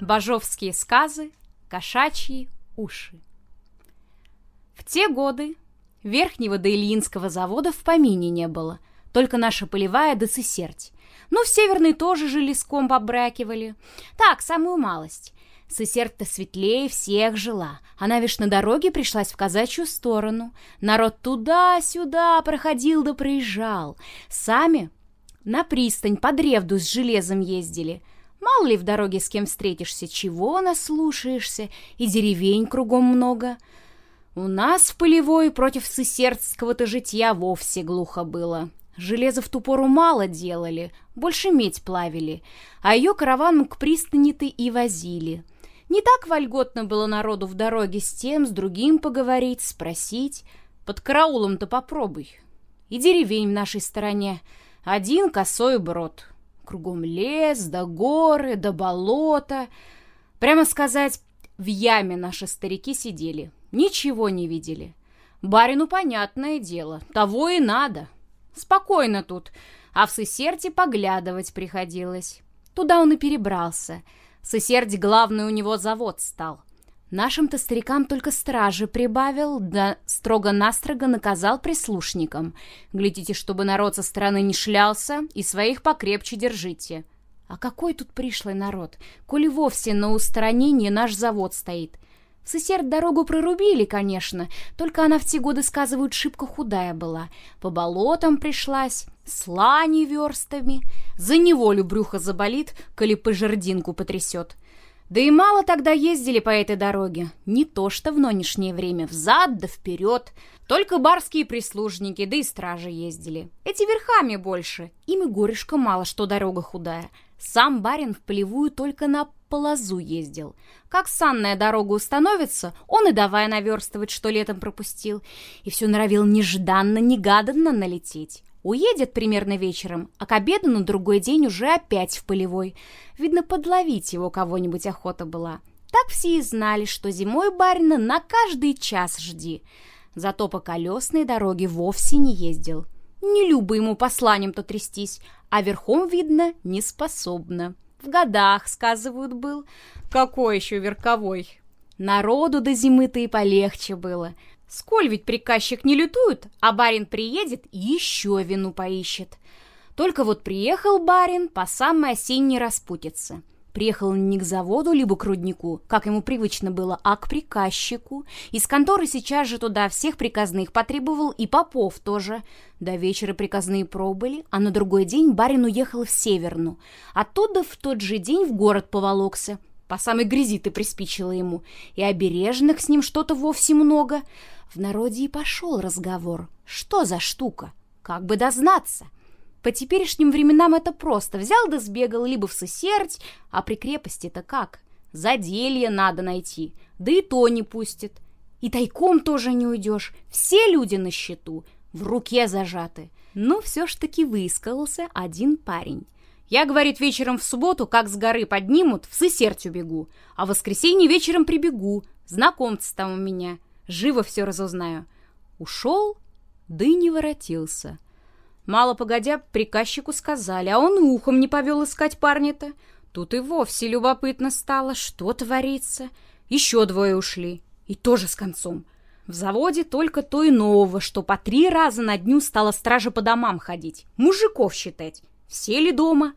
Бажовские сказы, кошачьи уши. В те годы верхнего до Ильинского завода в помине не было, только наша полевая да сысерть. Ну, в северной тоже же леском побракивали. Так, самую малость. Сысерть-то светлее всех жила. Она вишь на дороге пришлась в казачью сторону. Народ туда-сюда проходил да проезжал. Сами на пристань под ревду с железом ездили — Мало ли в дороге с кем встретишься, чего наслушаешься, и деревень кругом много. У нас в полевой против сысердского-то житья вовсе глухо было. Железо в ту пору мало делали, больше медь плавили, а ее караваном к пристани-то и возили. Не так вольготно было народу в дороге с тем, с другим поговорить, спросить. Под караулом-то попробуй. И деревень в нашей стороне. Один косой брод. Кругом лес, да горы, да болото. Прямо сказать, в яме наши старики сидели, ничего не видели. Барину понятное дело, того и надо. Спокойно тут, а в Сысерте поглядывать приходилось. Туда он и перебрался. Сысердь главный у него завод стал. Нашим-то старикам только стражи прибавил, да строго-настрого наказал прислушникам. Глядите, чтобы народ со стороны не шлялся, и своих покрепче держите. А какой тут пришлый народ, коли вовсе на устранении наш завод стоит? В Сысерд дорогу прорубили, конечно, только она в те годы, сказывают, шибко худая была. По болотам пришлась, слани верстами. За неволю брюхо заболит, коли по жердинку потрясет. Да и мало тогда ездили по этой дороге. Не то что в нынешнее время, взад да вперед. Только барские прислужники, да и стражи ездили. Эти верхами больше. Им и горешка мало, что дорога худая. Сам барин в полевую только на полозу ездил. Как санная дорога установится, он и давай наверстывать, что летом пропустил. И все норовил нежданно-негаданно налететь. Уедет примерно вечером, а к обеду на другой день уже опять в полевой. Видно, подловить его кого-нибудь охота была. Так все и знали, что зимой барина на каждый час жди. Зато по колесной дороге вовсе не ездил. Не любо ему посланием-то трястись, а верхом, видно, не способна. В годах, сказывают, был. Какой еще верковой? Народу до зимы-то и полегче было. Сколь ведь приказчик не лютует, а барин приедет и еще вину поищет. Только вот приехал барин по самой осенней распутице. Приехал не к заводу, либо к руднику, как ему привычно было, а к приказчику. Из конторы сейчас же туда всех приказных потребовал и попов тоже. До вечера приказные пробыли, а на другой день барин уехал в Северну. Оттуда в тот же день в город поволокся. По самой грязи ты приспичило ему. И обережных с ним что-то вовсе много. В народе и пошел разговор. Что за штука? Как бы дознаться? По теперешним временам это просто. Взял да сбегал либо в сосерть, а при крепости-то как? Заделье надо найти, да и то не пустит. И тайком тоже не уйдешь. Все люди на счету, в руке зажаты. Но все ж таки высказался один парень. Я, говорит, вечером в субботу, как с горы поднимут, в сысерть убегу, а в воскресенье вечером прибегу. Знакомцы там у меня. Живо все разузнаю. Ушел, да и не воротился. Мало погодя, приказчику сказали, а он ухом не повел искать парня-то. Тут и вовсе любопытно стало, что творится. Еще двое ушли, и тоже с концом. В заводе только то и нового, что по три раза на дню стала стража по домам ходить, мужиков считать. Все ли дома?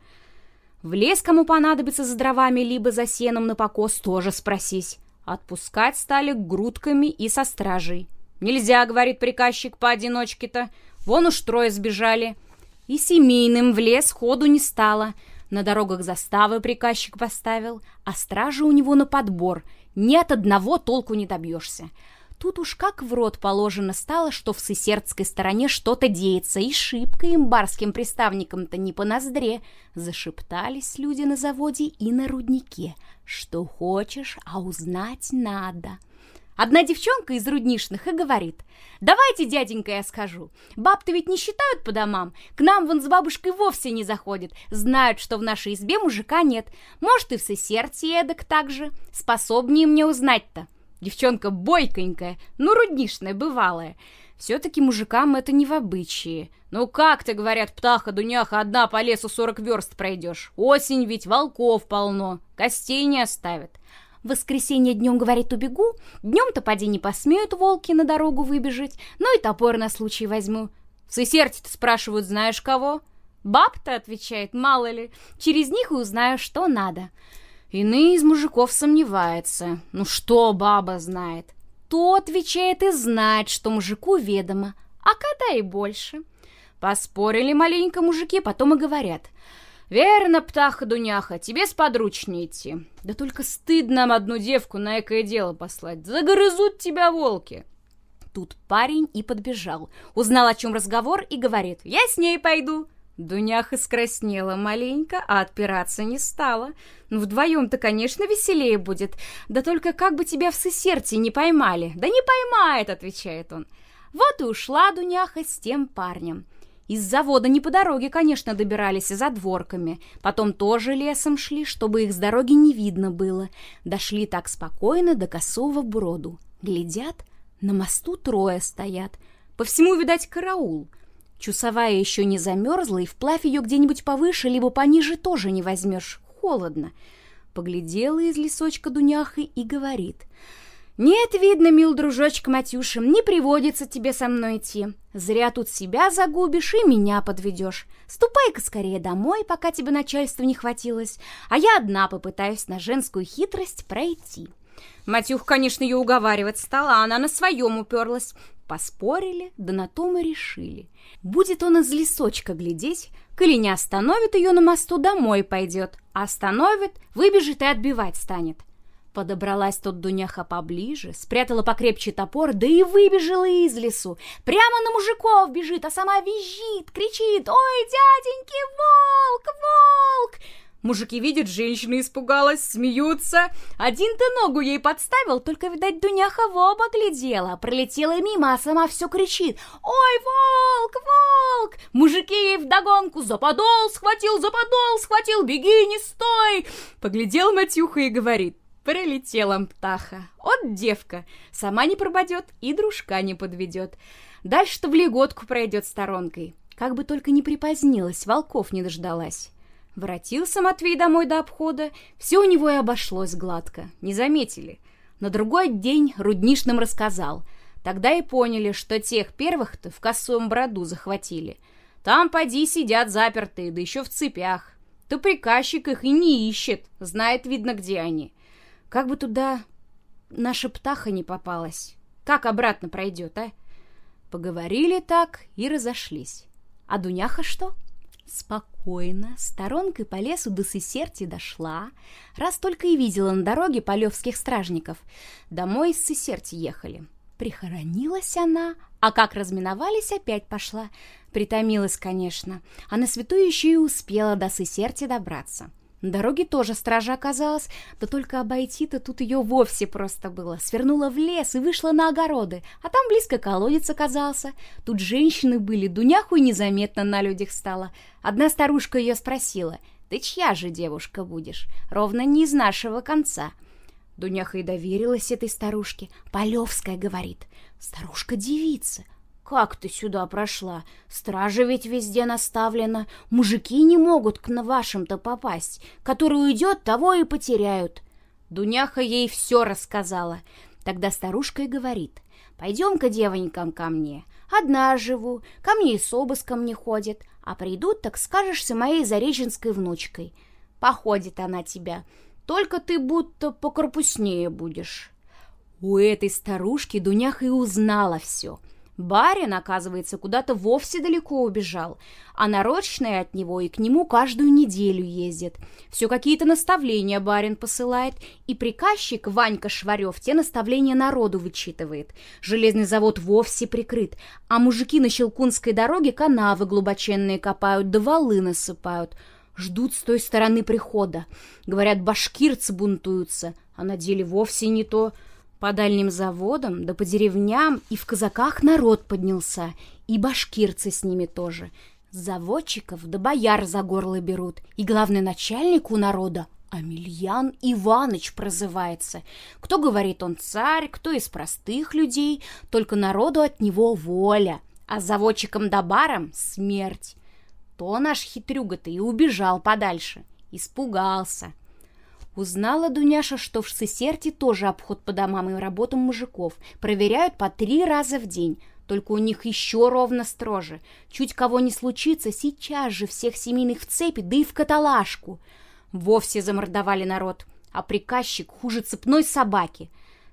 В лес кому понадобится за дровами, либо за сеном на покос, тоже спросись. Отпускать стали грудками и со стражей. «Нельзя», — говорит приказчик, — «поодиночке-то. Вон уж трое сбежали». И семейным в лес ходу не стало. На дорогах заставы приказчик поставил, а стражи у него на подбор. Ни от одного толку не добьешься. Тут уж как в рот положено стало, что в сысердской стороне что-то деется, и шибко им барским приставникам-то не по ноздре. Зашептались люди на заводе и на руднике. Что хочешь, а узнать надо. Одна девчонка из руднишных и говорит, «Давайте, дяденька, я скажу. Баб-то ведь не считают по домам. К нам вон с бабушкой вовсе не заходят. Знают, что в нашей избе мужика нет. Может, и в сосердце эдак так же. Способнее мне узнать-то». Девчонка бойконькая, ну, руднишная, бывалая. Все-таки мужикам это не в обычае. Ну как ты, говорят, птаха-дуняха, одна по лесу сорок верст пройдешь? Осень ведь, волков полно, костей не оставят. В воскресенье днем, говорит, убегу, днем-то поди не посмеют волки на дорогу выбежать, ну и топор на случай возьму. В Сесерте-то спрашивают, знаешь кого? Баб-то, отвечает, мало ли, через них и узнаю, что надо. Иные из мужиков сомневается. Ну что баба знает? То, отвечает, и знает, что мужику ведомо, а когда и больше. Поспорили маленько мужики, потом и говорят. «Верно, птаха-дуняха, тебе сподручнее идти. Да только стыдно нам одну девку на экое дело послать. Загрызут тебя волки!» Тут парень и подбежал. Узнал, о чем разговор, и говорит. «Я с ней пойду». Дуняха скраснела маленько, а отпираться не стала. Ну, вдвоем-то, конечно, веселее будет. Да только как бы тебя в сесерте не поймали. Да не поймает, отвечает он. Вот и ушла Дуняха с тем парнем. Из завода не по дороге, конечно, добирались, а за дворками. Потом тоже лесом шли, чтобы их с дороги не видно было. Дошли так спокойно до косого броду. Глядят, на мосту трое стоят. По всему, видать, караул — Чусовая еще не замерзла, и вплавь ее где-нибудь повыше, либо пониже тоже не возьмешь. Холодно. Поглядела из лесочка Дуняха и говорит. «Нет, видно, мил дружочек Матюша, не приводится тебе со мной идти. Зря тут себя загубишь и меня подведешь. Ступай-ка скорее домой, пока тебе начальства не хватилось, а я одна попытаюсь на женскую хитрость пройти». Матюх, конечно, ее уговаривать стала, а она на своем уперлась. Поспорили, да на том и решили. Будет он из лесочка глядеть, коли не остановит ее на мосту, домой пойдет, остановит, выбежит и отбивать станет. Подобралась тут Дуняха поближе, спрятала покрепче топор, да и выбежала из лесу. Прямо на мужиков бежит, а сама визжит, кричит «Ой, дяденьки, волк, волк!» Мужики видят, женщина испугалась, смеются. Один ты ногу ей подставил, только, видать, Дуняха в оба глядела. Пролетела мимо, а сама все кричит. «Ой, волк, волк!» Мужики ей вдогонку. «За подол схватил, за подол схватил, беги, не стой!» Поглядел Матюха и говорит. Прилетела птаха. От девка. Сама не пропадет и дружка не подведет. Дальше-то в леготку пройдет сторонкой. Как бы только не припозднилась, волков не дождалась. Воротился Матвей домой до обхода, все у него и обошлось гладко, не заметили. На другой день Руднишным рассказал. Тогда и поняли, что тех первых-то в косом броду захватили. Там, поди, сидят запертые, да еще в цепях. То приказчик их и не ищет, знает, видно, где они. Как бы туда наша птаха не попалась. Как обратно пройдет, а? Поговорили так и разошлись. А Дуняха что? — Спокойно, сторонкой по лесу до Сесерти дошла, раз только и видела на дороге полевских стражников. Домой из Сесерти ехали. Прихоронилась она, а как разминовались, опять пошла. Притомилась, конечно, а на святую еще и успела до Сесерти добраться. На дороге тоже стража оказалась, да только обойти-то тут ее вовсе просто было. Свернула в лес и вышла на огороды, а там близко колодец оказался. Тут женщины были, Дуняху и незаметно на людях стало. Одна старушка ее спросила, «Ты чья же девушка будешь? Ровно не из нашего конца». Дуняха и доверилась этой старушке. Полевская говорит, «Старушка-девица, «Как ты сюда прошла? Стража ведь везде наставлена. Мужики не могут к вашим-то попасть. Который уйдет, того и потеряют». Дуняха ей все рассказала. Тогда старушка и говорит, «Пойдем-ка, девонькам, ко мне. Одна живу, ко мне и с обыском не ходит. А придут, так скажешься моей зареченской внучкой. Походит она тебя, только ты будто покорпуснее будешь». У этой старушки Дуняха и узнала все — Барин, оказывается, куда-то вовсе далеко убежал, а нарочные от него и к нему каждую неделю ездят. Все какие-то наставления барин посылает, и приказчик Ванька Шварев те наставления народу вычитывает. Железный завод вовсе прикрыт, а мужики на Щелкунской дороге канавы глубоченные копают, да валы насыпают. Ждут с той стороны прихода. Говорят, башкирцы бунтуются, а на деле вовсе не то — по дальним заводам, да по деревням и в казаках народ поднялся, и башкирцы с ними тоже. Заводчиков да бояр за горло берут, и главный начальник у народа Амельян Иваныч прозывается. Кто говорит, он царь, кто из простых людей, только народу от него воля, а заводчикам да барам смерть. То наш хитрюга-то и убежал подальше, испугался. Узнала Дуняша, что в Сесерте тоже обход по домам и работам мужиков. Проверяют по три раза в день. Только у них еще ровно строже. Чуть кого не случится, сейчас же всех семейных в цепи, да и в каталажку. Вовсе замордовали народ. А приказчик хуже цепной собаки.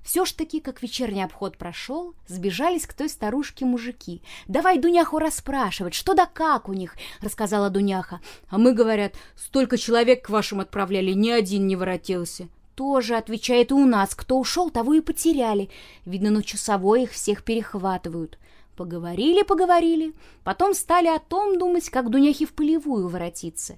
Все ж таки, как вечерний обход прошел, сбежались к той старушке мужики. «Давай Дуняху расспрашивать, что да как у них», — рассказала Дуняха. «А мы, говорят, столько человек к вашим отправляли, ни один не воротился». «Тоже, — отвечает, — и у нас. Кто ушел, того и потеряли. Видно, на часовой их всех перехватывают». Поговорили, поговорили, потом стали о том думать, как Дуняхе в полевую воротиться.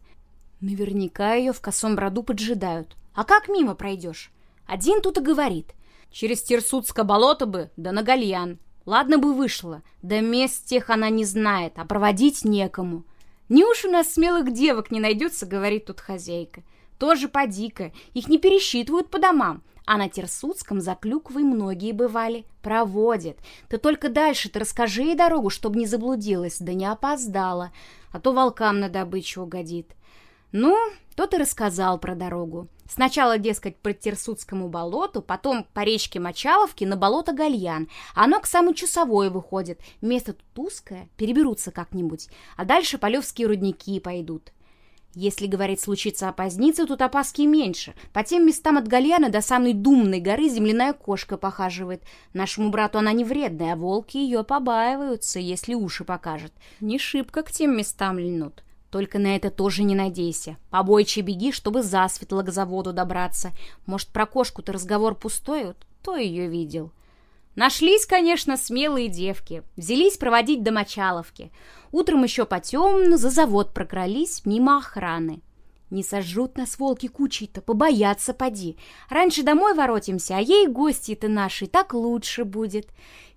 Наверняка ее в косом роду поджидают. А как мимо пройдешь? Один тут и говорит. Через Терсудское болото бы, да на гальян. Ладно бы вышло, да мест тех она не знает, а проводить некому. Не уж у нас смелых девок не найдется, говорит тут хозяйка. Тоже поди-ка, их не пересчитывают по домам, а на Терсудском за клюквой многие бывали. Проводят. Ты только дальше-то расскажи ей дорогу, чтобы не заблудилась, да не опоздала, а то волкам на добычу угодит. Ну, тот и рассказал про дорогу. Сначала, дескать, по Терсудскому болоту, потом по речке Мочаловки на болото Гальян. Оно к самой Часовой выходит. Место тут узкое, переберутся как-нибудь. А дальше полевские рудники пойдут. Если, говорить, случится опоздниться, тут опаски меньше. По тем местам от Гальяна до самой Думной горы земляная кошка похаживает. Нашему брату она не вредная, а волки ее побаиваются, если уши покажет. Не шибко к тем местам льнут. Только на это тоже не надейся. Побойче беги, чтобы засветло к заводу добраться. Может, про кошку-то разговор пустой, кто ее видел? Нашлись, конечно, смелые девки. Взялись проводить до Мочаловки. Утром еще потемно за завод прокрались мимо охраны. Не сожрут нас волки кучей-то, побоятся поди. Раньше домой воротимся, а ей гости-то наши так лучше будет.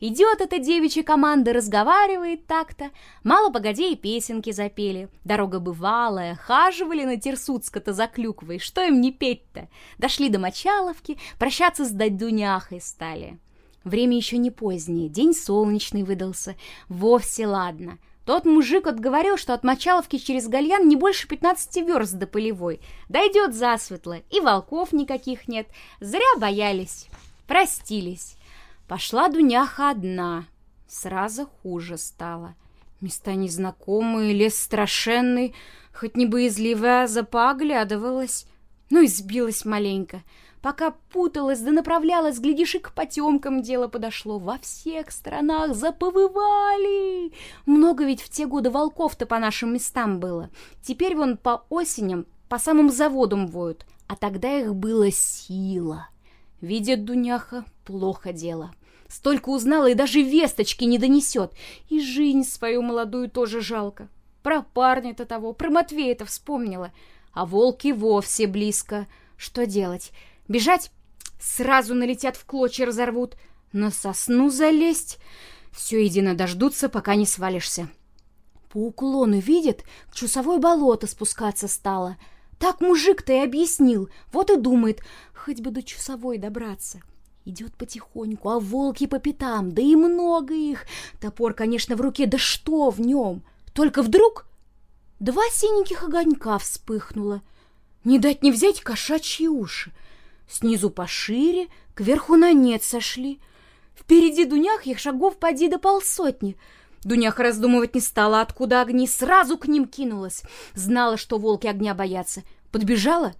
Идет эта девичья команда, разговаривает так-то. Мало погоди и песенки запели. Дорога бывалая, хаживали на Терсуцка-то за клюквой. Что им не петь-то? Дошли до Мочаловки, прощаться с Дадуняхой стали. Время еще не позднее, день солнечный выдался. Вовсе ладно. Тот мужик отговорил, что от Мочаловки через Гальян не больше 15 верст до полевой. Дойдет засветло, и волков никаких нет. Зря боялись. Простились. Пошла Дуняха одна. Сразу хуже стало. Места незнакомые, лес страшенный, хоть не боязливая, а запооглядывалась. Ну и сбилась маленько. Пока путалась да направлялась, глядишь, и к потемкам дело подошло. Во всех странах заповывали. Много ведь в те годы волков-то по нашим местам было. Теперь вон по осеням по самым заводам воют, а тогда их было сила. Видит Дуняха, плохо дело. Столько узнала и даже весточки не донесет. И жизнь свою молодую тоже жалко. Про парня-то того, про Матвея-то вспомнила. А волки вовсе близко. Что делать? Бежать? Сразу налетят в клочья разорвут. На сосну залезть? Все едино дождутся, пока не свалишься. По уклону видит, к чусовой болото спускаться стало. Так мужик-то и объяснил. Вот и думает, хоть бы до часовой добраться. Идет потихоньку, а волки по пятам, да и много их. Топор, конечно, в руке, да что в нем? Только вдруг два синеньких огонька вспыхнуло. Не дать не взять кошачьи уши. Снизу пошире, кверху на нет сошли. Впереди Дунях их шагов поди до полсотни. Дуняха раздумывать не стала, откуда огни, сразу к ним кинулась. Знала, что волки огня боятся. Подбежала?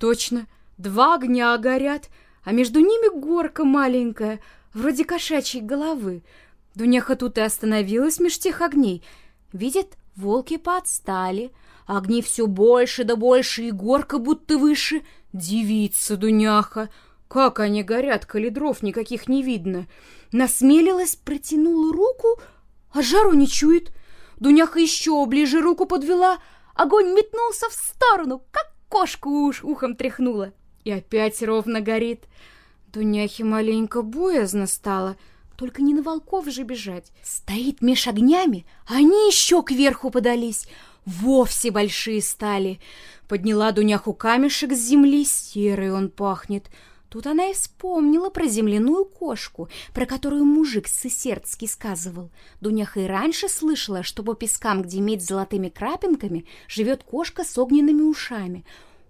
Точно, два огня горят, а между ними горка маленькая, вроде кошачьей головы. Дуняха тут и остановилась меж тех огней. Видит, волки подстали, огни все больше да больше, и горка будто выше — Девица, Дуняха! Как они горят, коли никаких не видно! Насмелилась, протянула руку, а жару не чует. Дуняха еще ближе руку подвела, огонь метнулся в сторону, как кошка уж ухом тряхнула. И опять ровно горит. Дуняхе маленько боязно стало, только не на волков же бежать. Стоит меж огнями, а они еще кверху подались. вовсе большие стали. Подняла Дуняху камешек с земли, серый он пахнет. Тут она и вспомнила про земляную кошку, про которую мужик Сысердский сказывал. Дуняха и раньше слышала, что по пескам, где медь с золотыми крапинками, живет кошка с огненными ушами.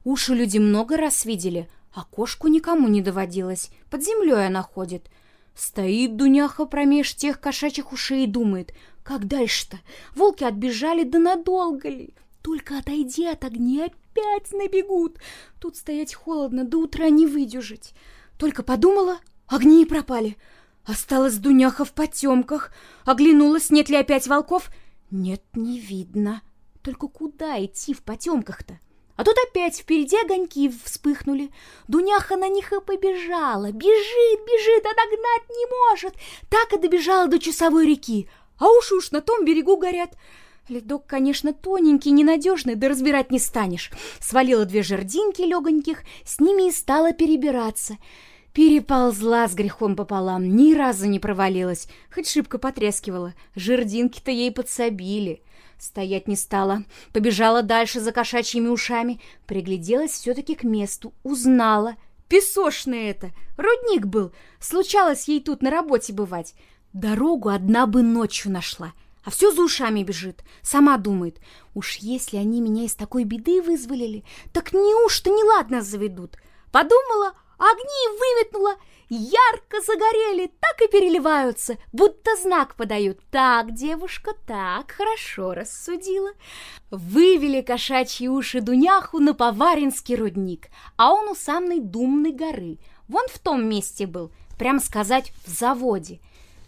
Уши люди много раз видели, а кошку никому не доводилось. Под землей она ходит. Стоит Дуняха промеж тех кошачьих ушей и думает, как дальше-то? Волки отбежали, да надолго ли? Только отойди от огня, опять набегут. Тут стоять холодно, до утра не выдержать. Только подумала, огни и пропали. Осталась Дуняха в потемках. Оглянулась, нет ли опять волков. Нет, не видно. Только куда идти в потемках-то? А тут опять впереди огоньки вспыхнули. Дуняха на них и побежала. Бежит, бежит, а догнать не может. Так и добежала до часовой реки. А уж уж на том берегу горят. Ледок, конечно, тоненький, ненадежный, да разбирать не станешь. Свалила две жердинки легоньких, с ними и стала перебираться. Переползла с грехом пополам, ни разу не провалилась, хоть шибко потрескивала. Жердинки-то ей подсобили. Стоять не стала, побежала дальше за кошачьими ушами, пригляделась все-таки к месту, узнала. Песочный это, рудник был, случалось ей тут на работе бывать. Дорогу одна бы ночью нашла, а все за ушами бежит. Сама думает, уж если они меня из такой беды вызволили, так неужто неладно заведут. Подумала, огни выметнула, ярко загорели, так и переливаются, будто знак подают. Так, девушка, так, хорошо рассудила. Вывели кошачьи уши Дуняху на Поваринский рудник, а он у самой Думной горы. Вон в том месте был, прям сказать, в заводе.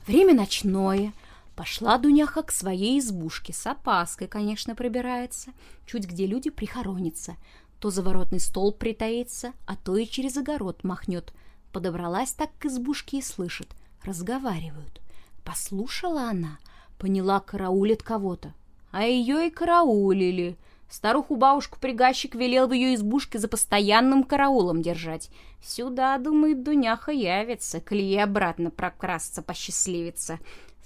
Время ночное. Пошла Дуняха к своей избушке. С опаской, конечно, пробирается. Чуть где люди прихоронятся. То заворотный стол притаится, а то и через огород махнет. Подобралась так к избушке и слышит. Разговаривают. Послушала она, поняла, караулит кого-то. А ее и караулили. Старуху-бабушку-пригащик велел в ее избушке за постоянным караулом держать. Сюда, думает, Дуняха явится, коли ей обратно прокрасться посчастливится.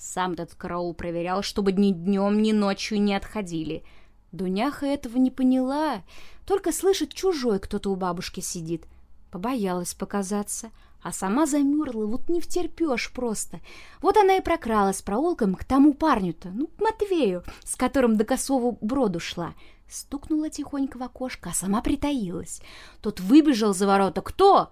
Сам этот караул проверял, чтобы ни днем, ни ночью не отходили. Дуняха этого не поняла, только слышит, чужой кто-то у бабушки сидит. Побоялась показаться, а сама замерзла, вот не втерпешь просто. Вот она и прокралась проулком к тому парню-то, ну, к Матвею, с которым до косову броду шла — Стукнула тихонько в окошко, а сама притаилась. Тот выбежал за ворота. «Кто?»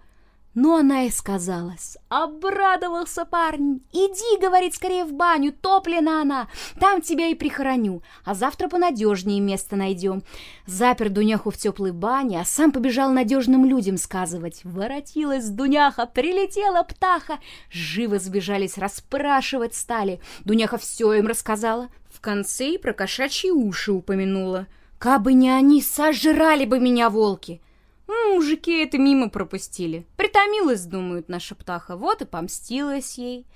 Ну, она и сказалась. Обрадовался парень. «Иди, — говорит, — скорее в баню, топлена она. Там тебя и прихороню, а завтра понадежнее место найдем». Запер Дуняху в теплой бане, а сам побежал надежным людям сказывать. Воротилась Дуняха, прилетела птаха. Живо сбежались, расспрашивать стали. Дуняха все им рассказала. В конце и про кошачьи уши упомянула. Кабы не они, сожрали бы меня волки. Мужики это мимо пропустили. Притомилась, думают, наша птаха, вот и помстилась ей.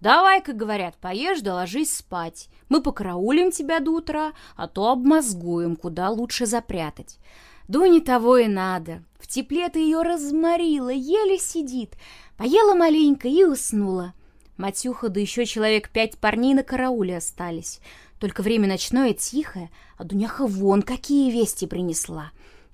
Давай-ка, говорят, поешь да ложись спать. Мы покараулим тебя до утра, а то обмозгуем, куда лучше запрятать. Да того и надо. В тепле ты ее разморила, еле сидит. Поела маленько и уснула. Матюха, да еще человек пять парней на карауле остались. Только время ночное тихое, а Дуняха вон какие вести принесла.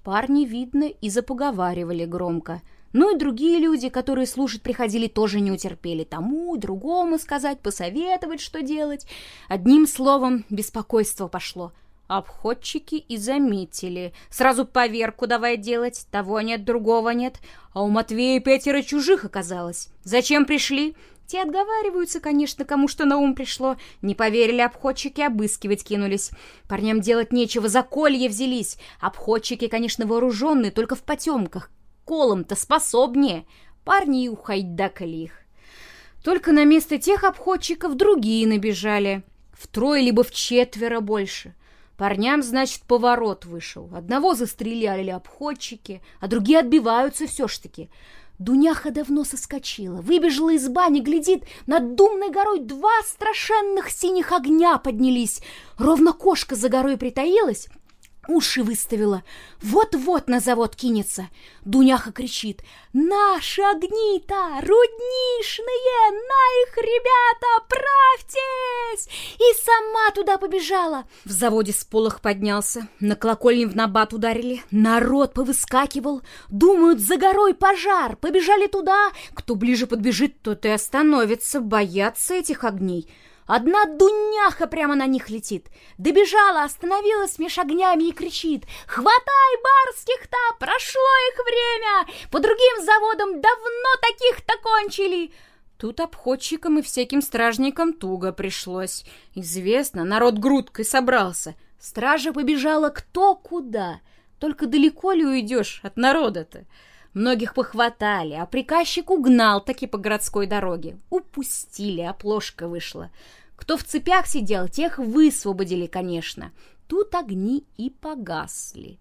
Парни, видно, и запоговаривали громко. Ну и другие люди, которые слушать приходили, тоже не утерпели. Тому другому сказать, посоветовать, что делать. Одним словом, беспокойство пошло. Обходчики и заметили. Сразу поверку давай делать. Того нет, другого нет. А у Матвея пятеро чужих оказалось. Зачем пришли? Те отговариваются, конечно, кому что на ум пришло. Не поверили обходчики, обыскивать кинулись. Парням делать нечего, за колье взялись. Обходчики, конечно, вооруженные, только в потемках. Колом-то способнее. Парни и ухайдакали их. Только на место тех обходчиков другие набежали. Втрое либо в четверо больше. Парням, значит, поворот вышел. Одного застреляли обходчики, а другие отбиваются все ж таки. Дуняха давно соскочила, выбежала из бани, глядит, над думной горой два страшенных синих огня поднялись. Ровно кошка за горой притаилась, уши выставила. Вот-вот на завод кинется. Дуняха кричит. Наши огни-то руднишные! На их, ребята, правьтесь! И сама туда побежала. В заводе сполох поднялся. На колокольне в набат ударили. Народ повыскакивал. Думают, за горой пожар. Побежали туда. Кто ближе подбежит, тот и остановится. Боятся этих огней. Одна дуняха прямо на них летит. Добежала, остановилась меж огнями и кричит. «Хватай барских-то! Прошло их время! По другим заводам давно таких-то кончили!» Тут обходчикам и всяким стражникам туго пришлось. Известно, народ грудкой собрался. Стража побежала кто куда. Только далеко ли уйдешь от народа-то? Многих похватали, а приказчик угнал таки по городской дороге. Упустили, оплошка вышла. Кто в цепях сидел, тех высвободили, конечно. Тут огни и погасли.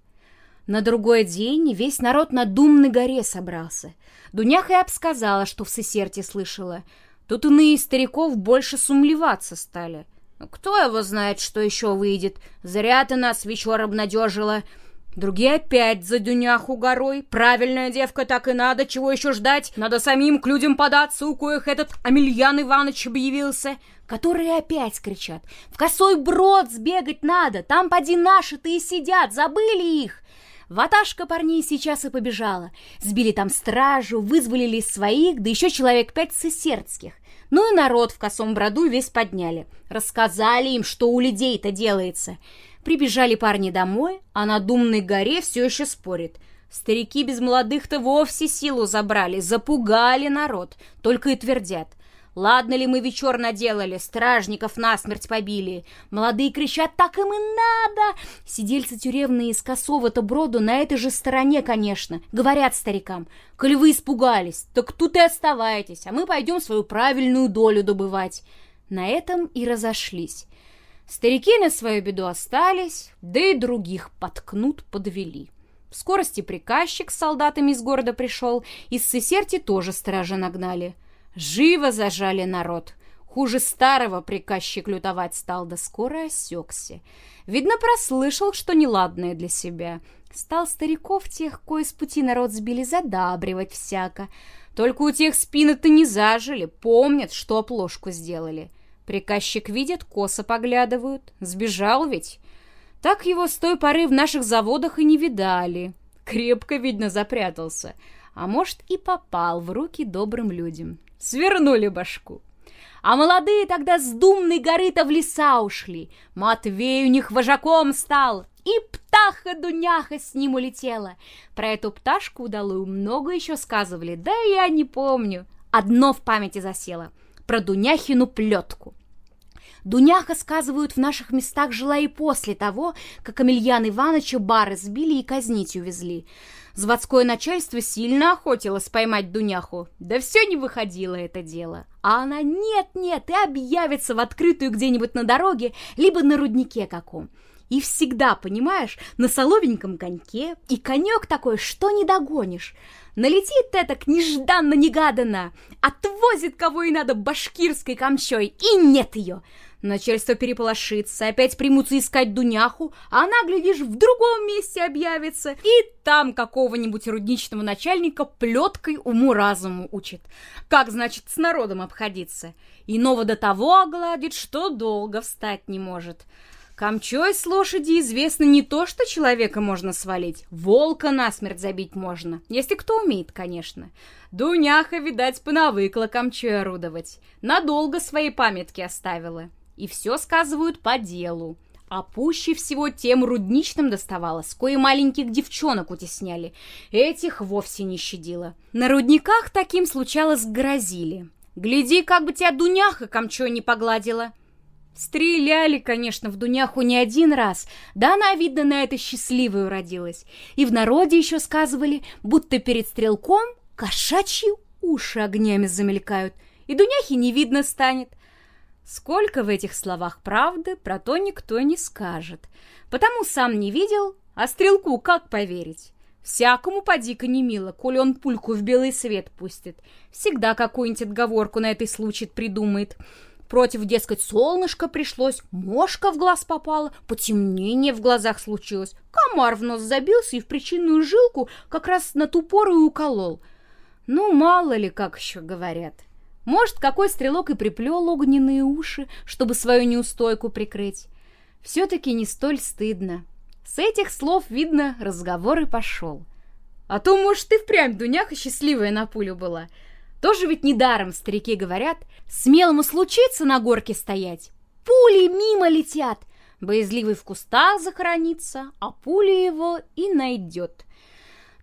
На другой день весь народ на Думной горе собрался. Дуняха и обсказала, что в Сесерте слышала. Тут иные стариков больше сумлеваться стали. Кто его знает, что еще выйдет? Зря ты нас вечер обнадежила. Другие опять за Дюняху горой. Правильная девка, так и надо. Чего еще ждать? Надо самим к людям податься, у коих этот Амельян Иванович объявился. Которые опять кричат. В косой брод сбегать надо. Там поди наши-то и сидят. Забыли их. Ваташка парней сейчас и побежала. Сбили там стражу, вызволили своих, да еще человек пять сесердских. Ну и народ в косом броду весь подняли. Рассказали им, что у людей-то делается. Прибежали парни домой, а на Думной горе все еще спорит. Старики без молодых-то вовсе силу забрали, запугали народ, только и твердят. Ладно ли мы вечер наделали, стражников насмерть побили. Молодые кричат, так им и надо. Сидельцы тюремные из косого-то броду на этой же стороне, конечно. Говорят старикам, коли вы испугались, так тут и оставайтесь, а мы пойдем свою правильную долю добывать. На этом и разошлись. Старики на свою беду остались, да и других подкнут подвели. В скорости приказчик с солдатами из города пришел, из Сесерти тоже стражи нагнали. Живо зажали народ. Хуже старого приказчик лютовать стал, да скоро осекся. Видно, прослышал, что неладное для себя. Стал стариков тех, кое с пути народ сбили, задабривать всяко. Только у тех спины-то не зажили, помнят, что оплошку сделали. Приказчик видит, косо поглядывают. Сбежал ведь. Так его с той поры в наших заводах и не видали. Крепко, видно, запрятался. А может, и попал в руки добрым людям. Свернули башку. А молодые тогда с думной горы-то в леса ушли. Матвей у них вожаком стал, и птаха-дуняха с ним улетела. Про эту пташку удалую много еще сказывали, да я не помню. Одно в памяти засело — про Дуняхину плетку. Дуняха, сказывают, в наших местах жила и после того, как Амельян Ивановича бары сбили и казнить увезли. Заводское начальство сильно охотилось поймать Дуняху, да все не выходило это дело. А она нет-нет и объявится в открытую где-нибудь на дороге, либо на руднике каком. И всегда, понимаешь, на соловеньком коньке, и конек такой, что не догонишь. Налетит это нежданно-негаданно, отвозит кого и надо башкирской камчой, и нет ее. Начальство переполошится, опять примутся искать Дуняху, а она, глядишь, в другом месте объявится, и там какого-нибудь рудничного начальника плеткой уму-разуму учит. Как, значит, с народом обходиться? Иного до того огладит, что долго встать не может. Камчой с лошади известно не то, что человека можно свалить, волка насмерть забить можно, если кто умеет, конечно. Дуняха, видать, понавыкла камчой орудовать, надолго свои памятки оставила. И все сказывают по делу. А пуще всего тем рудничным доставалось, кое маленьких девчонок утесняли. Этих вовсе не щадило. На рудниках таким случалось грозили. Гляди, как бы тебя Дуняха камчой не погладила. Стреляли, конечно, в Дуняху не один раз, да она, видно, на это счастливой уродилась. И в народе еще сказывали, будто перед стрелком кошачьи уши огнями замелькают, и Дуняхи не видно станет. Сколько в этих словах правды, про то никто не скажет. Потому сам не видел, а стрелку как поверить? Всякому поди-ка не мило, коли он пульку в белый свет пустит. Всегда какую-нибудь отговорку на этой случай придумает. Против, дескать, солнышко пришлось, мошка в глаз попала, потемнение в глазах случилось, комар в нос забился и в причинную жилку как раз на ту пору и уколол. Ну, мало ли, как еще говорят. Может, какой стрелок и приплел огненные уши, чтобы свою неустойку прикрыть. Все-таки не столь стыдно. С этих слов, видно, разговор и пошел. А то, может, ты впрямь, Дуняха, счастливая на пулю была. Тоже ведь недаром старики говорят, смелому случится на горке стоять. Пули мимо летят, боязливый в кустах захоронится, а пуля его и найдет.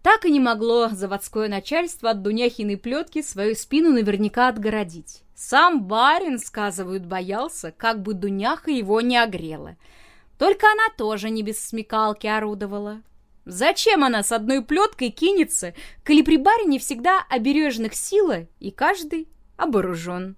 Так и не могло заводское начальство от Дуняхиной плетки свою спину наверняка отгородить. Сам барин, сказывают, боялся, как бы Дуняха его не огрела. Только она тоже не без смекалки орудовала. Зачем она с одной плеткой кинется, коли при барине всегда обережных сила и каждый оборужен?